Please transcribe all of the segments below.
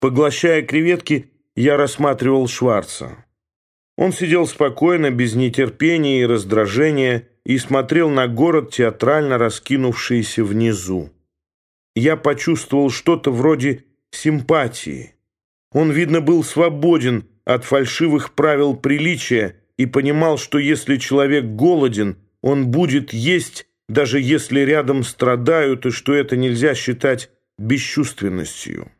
Поглощая креветки, я рассматривал Шварца. Он сидел спокойно, без нетерпения и раздражения, и смотрел на город, театрально раскинувшийся внизу. Я почувствовал что-то вроде симпатии. Он, видно, был свободен от фальшивых правил приличия и понимал, что если человек голоден, он будет есть, даже если рядом страдают, и что это нельзя считать бесчувственностью.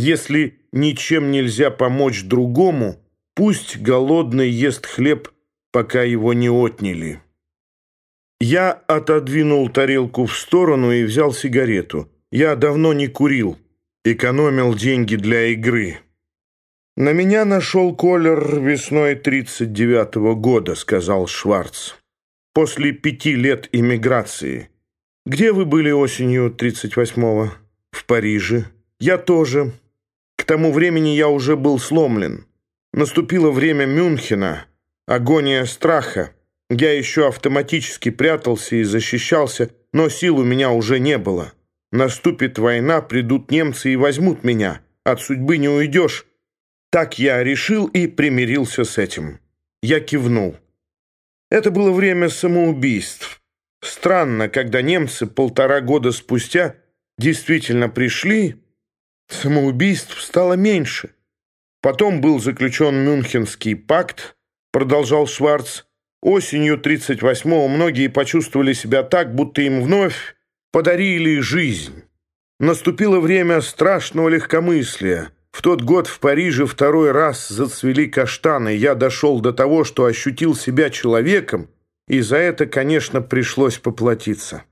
Если ничем нельзя помочь другому, пусть голодный ест хлеб, пока его не отняли. Я отодвинул тарелку в сторону и взял сигарету. Я давно не курил, экономил деньги для игры. «На меня нашел Колер весной 39-го года», — сказал Шварц. «После пяти лет иммиграции. Где вы были осенью 38-го?» «В Париже. Я тоже. Тому времени я уже был сломлен. Наступило время Мюнхена, агония страха. Я еще автоматически прятался и защищался, но сил у меня уже не было. Наступит война, придут немцы и возьмут меня. От судьбы не уйдешь. Так я решил и примирился с этим. Я кивнул. Это было время самоубийств. Странно, когда немцы полтора года спустя действительно пришли, самоубийств стало меньше. Потом был заключен Мюнхенский пакт, продолжал Шварц. Осенью 38-го многие почувствовали себя так, будто им вновь подарили жизнь. Наступило время страшного легкомыслия. В тот год в Париже второй раз зацвели каштаны. Я дошел до того, что ощутил себя человеком, и за это, конечно, пришлось поплатиться.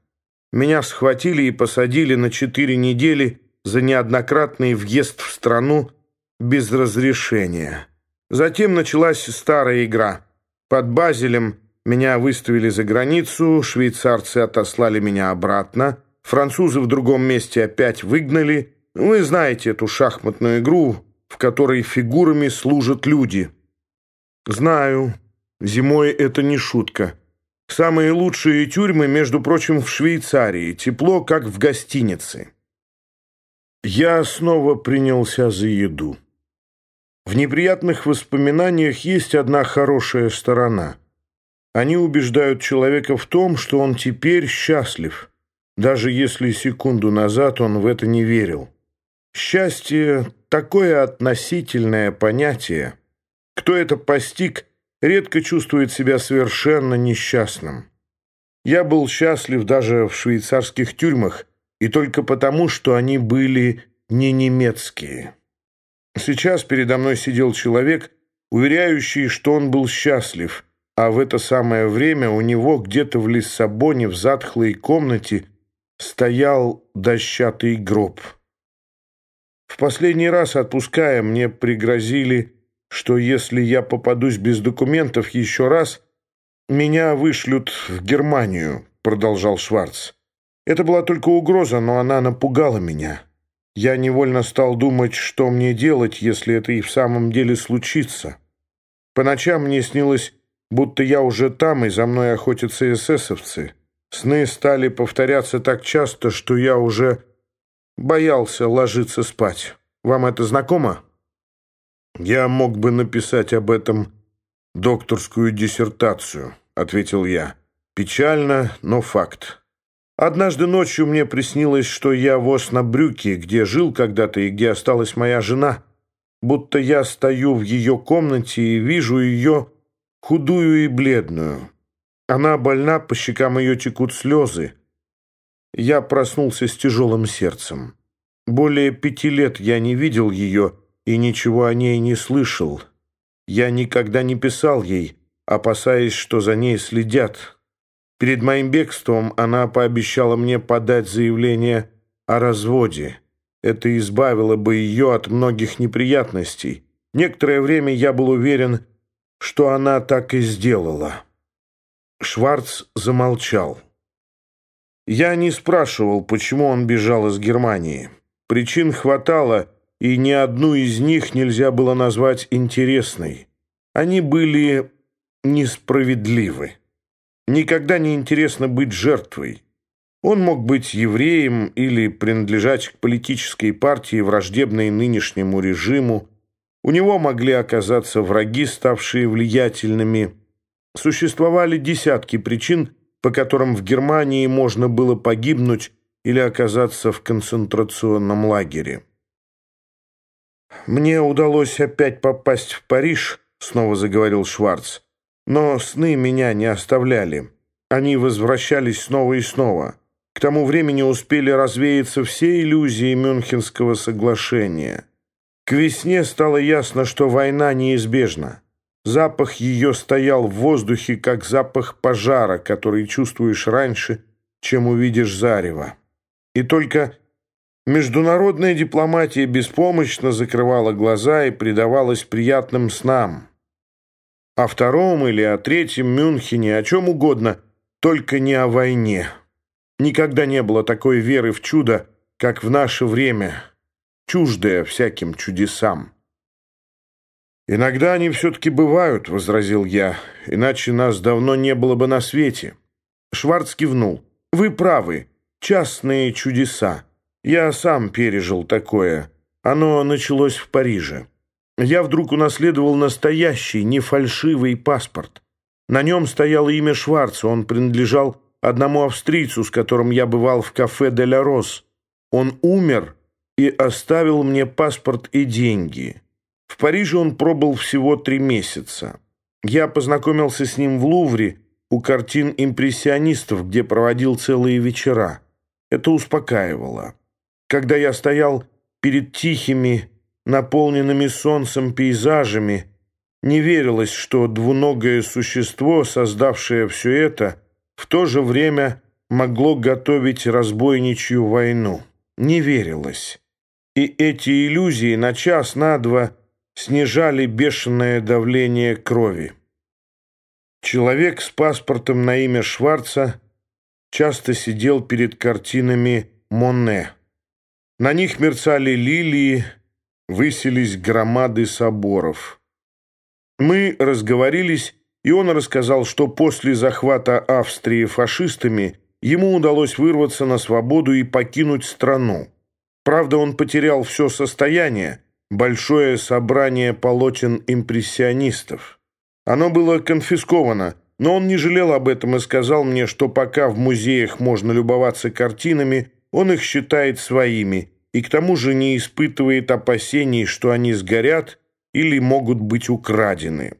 Меня схватили и посадили на четыре недели за неоднократный въезд в страну без разрешения. Затем началась старая игра. Под Базелем меня выставили за границу, швейцарцы отослали меня обратно, французы в другом месте опять выгнали. Вы знаете эту шахматную игру, в которой фигурами служат люди. Знаю, зимой это не шутка. Самые лучшие тюрьмы, между прочим, в Швейцарии. Тепло, как в гостинице. Я снова принялся за еду. В неприятных воспоминаниях есть одна хорошая сторона. Они убеждают человека в том, что он теперь счастлив, даже если секунду назад он в это не верил. Счастье — такое относительное понятие. Кто это постиг, редко чувствует себя совершенно несчастным. Я был счастлив даже в швейцарских тюрьмах, и только потому, что они были не немецкие. Сейчас передо мной сидел человек, уверяющий, что он был счастлив, а в это самое время у него где-то в Лиссабоне в затхлой комнате стоял дощатый гроб. В последний раз, отпуская, мне пригрозили, что если я попадусь без документов еще раз, меня вышлют в Германию, продолжал Шварц. Это была только угроза, но она напугала меня. Я невольно стал думать, что мне делать, если это и в самом деле случится. По ночам мне снилось, будто я уже там, и за мной охотятся эсэсовцы. Сны стали повторяться так часто, что я уже боялся ложиться спать. Вам это знакомо? Я мог бы написать об этом докторскую диссертацию, ответил я. Печально, но факт. Однажды ночью мне приснилось, что я в Оснабрюке, где жил когда-то и где осталась моя жена, будто я стою в ее комнате и вижу ее худую и бледную. Она больна, по щекам ее текут слезы. Я проснулся с тяжелым сердцем. Более пяти лет я не видел ее и ничего о ней не слышал. Я никогда не писал ей, опасаясь, что за ней следят». Перед моим бегством она пообещала мне подать заявление о разводе. Это избавило бы ее от многих неприятностей. Некоторое время я был уверен, что она так и сделала. Шварц замолчал. Я не спрашивал, почему он бежал из Германии. Причин хватало, и ни одну из них нельзя было назвать интересной. Они были несправедливы. Никогда не интересно быть жертвой. Он мог быть евреем или принадлежать к политической партии, враждебной нынешнему режиму. У него могли оказаться враги, ставшие влиятельными. Существовали десятки причин, по которым в Германии можно было погибнуть или оказаться в концентрационном лагере. «Мне удалось опять попасть в Париж», — снова заговорил Шварц. «Но сны меня не оставляли. Они возвращались снова и снова». К тому времени успели развеяться все иллюзии Мюнхенского соглашения. К весне стало ясно, что война неизбежна. Запах ее стоял в воздухе, как запах пожара, который чувствуешь раньше, чем увидишь зарево. И только международная дипломатия беспомощно закрывала глаза и предавалась приятным снам. О втором или о третьем Мюнхене, о чем угодно, только не о войне. Никогда не было такой веры в чудо, как в наше время, чуждая всяким чудесам. «Иногда они все-таки бывают», — возразил я, — «иначе нас давно не было бы на свете». Шварц кивнул. «Вы правы. Частные чудеса. Я сам пережил такое. Оно началось в Париже. Я вдруг унаследовал настоящий, не фальшивый паспорт. На нем стояло имя Шварца, он принадлежал одному австрийцу, с которым я бывал в кафе «Де Рос». Он умер и оставил мне паспорт и деньги. В Париже он пробыл всего три месяца. Я познакомился с ним в Лувре у картин импрессионистов, где проводил целые вечера. Это успокаивало. Когда я стоял перед тихими, наполненными солнцем пейзажами, не верилось, что двуногое существо, создавшее все это, в то же время могло готовить разбойничью войну. Не верилось. И эти иллюзии на час, на два снижали бешеное давление крови. Человек с паспортом на имя Шварца часто сидел перед картинами Моне. На них мерцали лилии, высились громады соборов. Мы разговорились и он рассказал, что после захвата Австрии фашистами ему удалось вырваться на свободу и покинуть страну. Правда, он потерял все состояние, большое собрание полотен импрессионистов. Оно было конфисковано, но он не жалел об этом и сказал мне, что пока в музеях можно любоваться картинами, он их считает своими и к тому же не испытывает опасений, что они сгорят или могут быть украдены.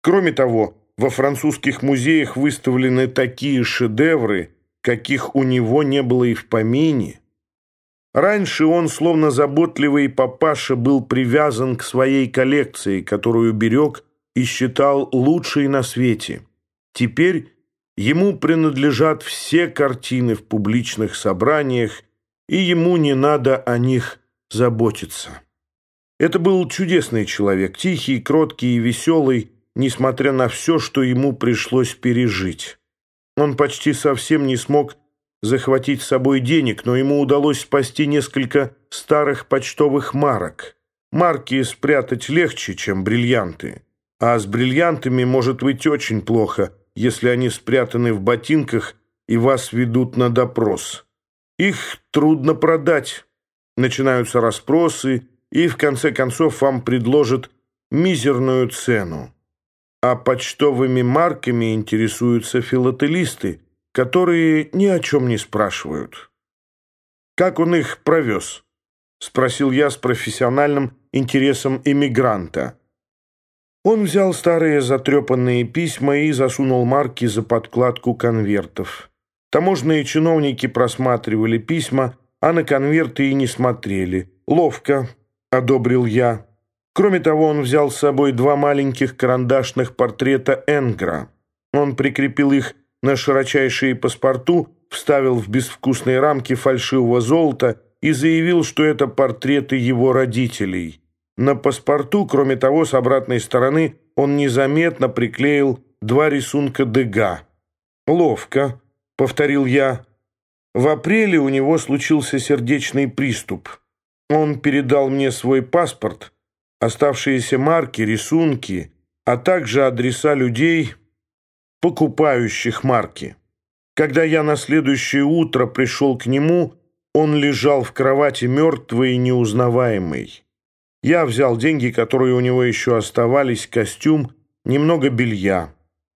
Кроме того, во французских музеях выставлены такие шедевры, каких у него не было и в помине. Раньше он, словно заботливый папаша, был привязан к своей коллекции, которую берег и считал лучшей на свете. Теперь ему принадлежат все картины в публичных собраниях, и ему не надо о них заботиться. Это был чудесный человек, тихий, кроткий и веселый, несмотря на все, что ему пришлось пережить. Он почти совсем не смог захватить с собой денег, но ему удалось спасти несколько старых почтовых марок. Марки спрятать легче, чем бриллианты. А с бриллиантами может быть очень плохо, если они спрятаны в ботинках и вас ведут на допрос. Их трудно продать. Начинаются расспросы, и в конце концов вам предложат мизерную цену а почтовыми марками интересуются филателисты, которые ни о чем не спрашивают. «Как он их провез?» — спросил я с профессиональным интересом иммигранта. Он взял старые затрепанные письма и засунул марки за подкладку конвертов. Таможенные чиновники просматривали письма, а на конверты и не смотрели. «Ловко», — одобрил я. Кроме того, он взял с собой два маленьких карандашных портрета Энгра. Он прикрепил их на широчайшие паспорту, вставил в безвкусные рамки фальшивого золота и заявил, что это портреты его родителей. На паспорту, кроме того, с обратной стороны он незаметно приклеил два рисунка Дега. «Ловко», — повторил я. В апреле у него случился сердечный приступ. Он передал мне свой паспорт — оставшиеся марки, рисунки, а также адреса людей, покупающих марки. Когда я на следующее утро пришел к нему, он лежал в кровати мертвый и неузнаваемый. Я взял деньги, которые у него еще оставались, костюм, немного белья.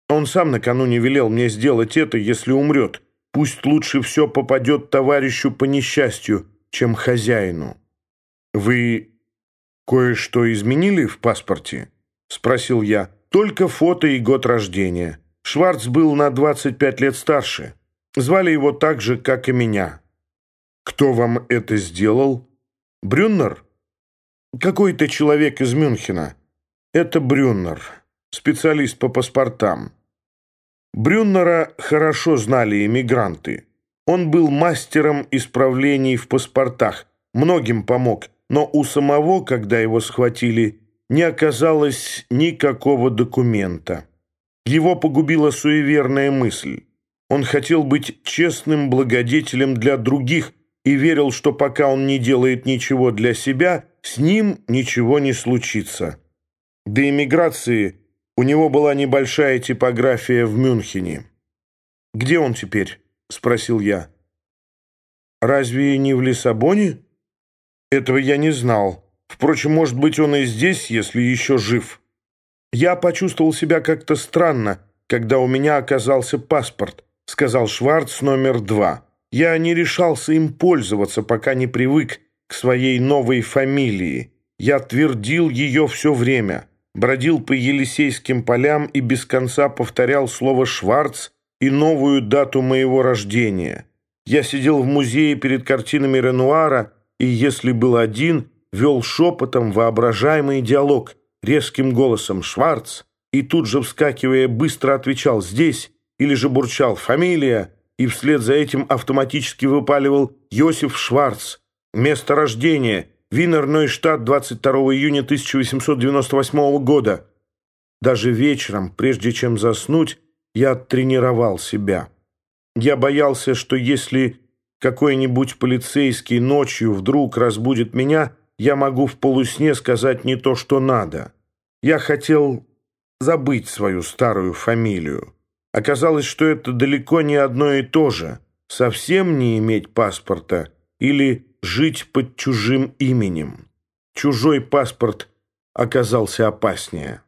Он сам накануне велел мне сделать это, если умрет. Пусть лучше все попадет товарищу по несчастью, чем хозяину. «Вы кое-что изменили в паспорте?» — спросил я. «Только фото и год рождения». Шварц был на 25 лет старше. Звали его так же, как и меня. Кто вам это сделал? Брюннер? Какой-то человек из Мюнхена. Это Брюннер, специалист по паспортам. Брюннера хорошо знали иммигранты. Он был мастером исправлений в паспортах, многим помог, но у самого, когда его схватили, не оказалось никакого документа. Его погубила суеверная мысль. Он хотел быть честным благодетелем для других и верил, что пока он не делает ничего для себя, с ним ничего не случится. До эмиграции у него была небольшая типография в Мюнхене. «Где он теперь?» — спросил я. «Разве не в Лиссабоне?» «Этого я не знал. Впрочем, может быть, он и здесь, если еще жив». «Я почувствовал себя как-то странно, когда у меня оказался паспорт», сказал Шварц номер два. «Я не решался им пользоваться, пока не привык к своей новой фамилии. Я твердил ее все время, бродил по Елисейским полям и без конца повторял слово «Шварц» и новую дату моего рождения. Я сидел в музее перед картинами Ренуара и, если был один, вел шепотом воображаемый диалог – резким голосом «Шварц» и тут же, вскакивая, быстро отвечал «Здесь» или же бурчал «Фамилия» и вслед за этим автоматически выпаливал «Йосиф Шварц». Место рождения – Винерной штат 22 июня 1898 года. Даже вечером, прежде чем заснуть, я тренировал себя. Я боялся, что если какой-нибудь полицейский ночью вдруг разбудит меня, я могу в полусне сказать не то, что надо. Я хотел забыть свою старую фамилию. Оказалось, что это далеко не одно и то же. Совсем не иметь паспорта или жить под чужим именем. Чужой паспорт оказался опаснее.